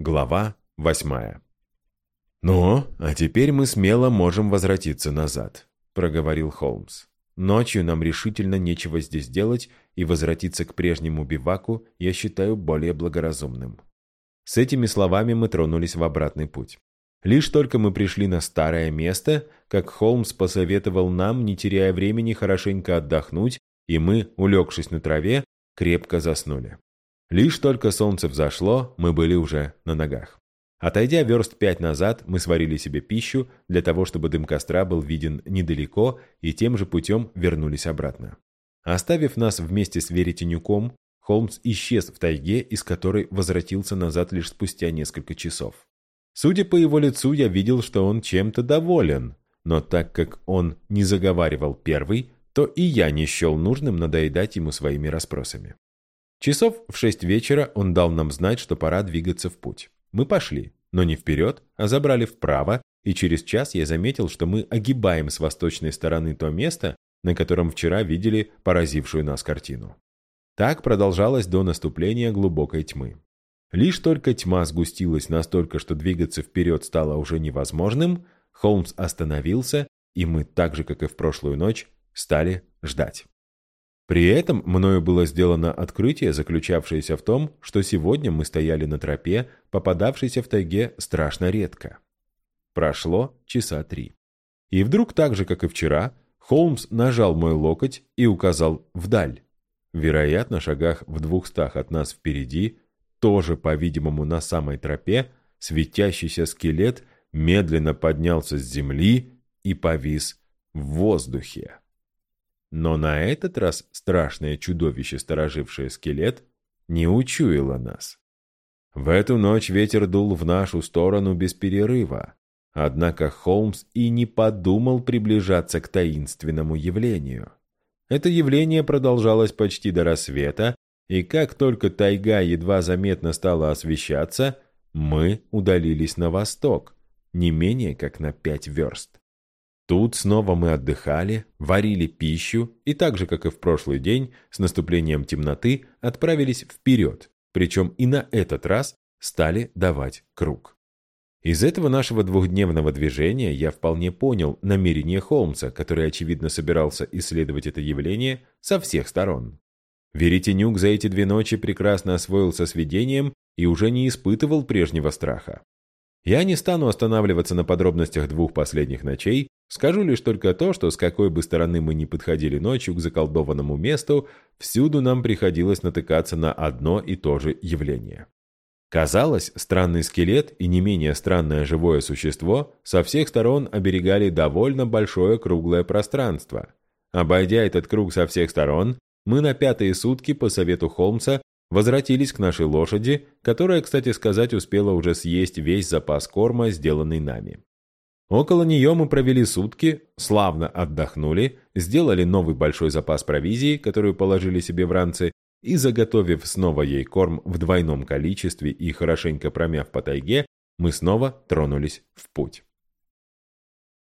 Глава восьмая. «Ну, а теперь мы смело можем возвратиться назад», — проговорил Холмс. «Ночью нам решительно нечего здесь делать, и возвратиться к прежнему биваку я считаю более благоразумным». С этими словами мы тронулись в обратный путь. Лишь только мы пришли на старое место, как Холмс посоветовал нам, не теряя времени, хорошенько отдохнуть, и мы, улегшись на траве, крепко заснули. Лишь только солнце взошло, мы были уже на ногах. Отойдя верст пять назад, мы сварили себе пищу для того, чтобы дым костра был виден недалеко, и тем же путем вернулись обратно. Оставив нас вместе с Веретенюком, Холмс исчез в тайге, из которой возвратился назад лишь спустя несколько часов. Судя по его лицу, я видел, что он чем-то доволен, но так как он не заговаривал первый, то и я не счел нужным надоедать ему своими расспросами. Часов в шесть вечера он дал нам знать, что пора двигаться в путь. Мы пошли, но не вперед, а забрали вправо, и через час я заметил, что мы огибаем с восточной стороны то место, на котором вчера видели поразившую нас картину. Так продолжалось до наступления глубокой тьмы. Лишь только тьма сгустилась настолько, что двигаться вперед стало уже невозможным, Холмс остановился, и мы, так же, как и в прошлую ночь, стали ждать. При этом мною было сделано открытие, заключавшееся в том, что сегодня мы стояли на тропе, попадавшейся в тайге страшно редко. Прошло часа три. И вдруг, так же, как и вчера, Холмс нажал мой локоть и указал вдаль. Вероятно, шагах в двухстах от нас впереди, тоже, по-видимому, на самой тропе, светящийся скелет медленно поднялся с земли и повис в воздухе. Но на этот раз страшное чудовище, сторожившее скелет, не учуяло нас. В эту ночь ветер дул в нашу сторону без перерыва. Однако Холмс и не подумал приближаться к таинственному явлению. Это явление продолжалось почти до рассвета, и как только тайга едва заметно стала освещаться, мы удалились на восток, не менее как на пять верст. Тут снова мы отдыхали, варили пищу и так же, как и в прошлый день, с наступлением темноты отправились вперед, причем и на этот раз стали давать круг. Из этого нашего двухдневного движения я вполне понял намерение Холмса, который, очевидно, собирался исследовать это явление со всех сторон. Веретенюк за эти две ночи прекрасно освоился с видением и уже не испытывал прежнего страха. Я не стану останавливаться на подробностях двух последних ночей, скажу лишь только то, что с какой бы стороны мы ни подходили ночью к заколдованному месту, всюду нам приходилось натыкаться на одно и то же явление. Казалось, странный скелет и не менее странное живое существо со всех сторон оберегали довольно большое круглое пространство. Обойдя этот круг со всех сторон, мы на пятые сутки по совету Холмса возвратились к нашей лошади, которая, кстати сказать, успела уже съесть весь запас корма, сделанный нами. Около нее мы провели сутки, славно отдохнули, сделали новый большой запас провизии, которую положили себе в ранцы, и, заготовив снова ей корм в двойном количестве и хорошенько промяв по тайге, мы снова тронулись в путь.